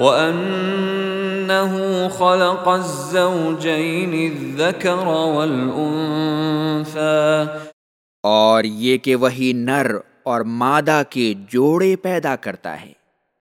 وَأَنَّهُ خَلَقَ الزَّوْجَيْنِ الذَّكَرَ وَالْأُنثَى اور یہ کہ وہی نر اور مادہ کے جوڑے پیدا کرتا ہے۔